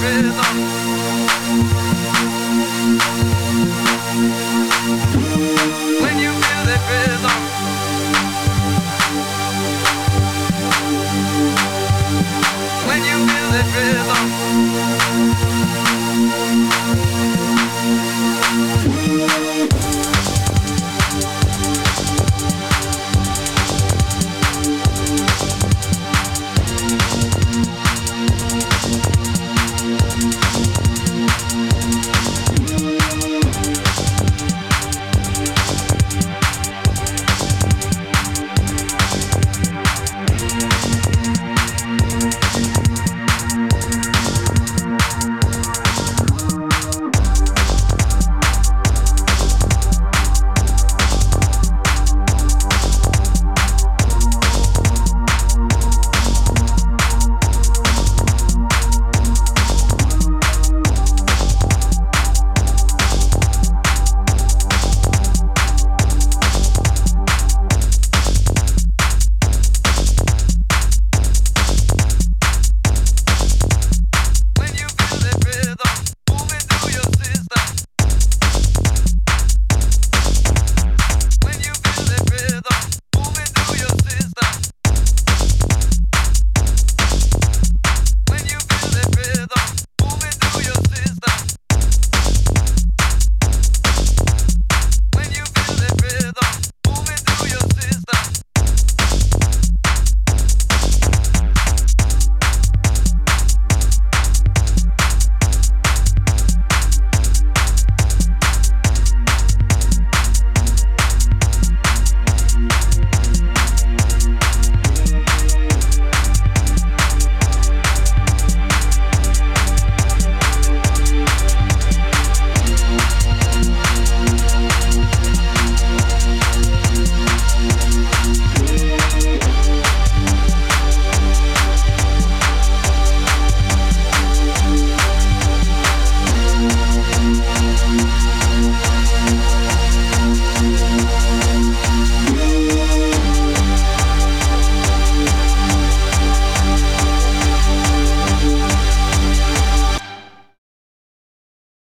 rhythm.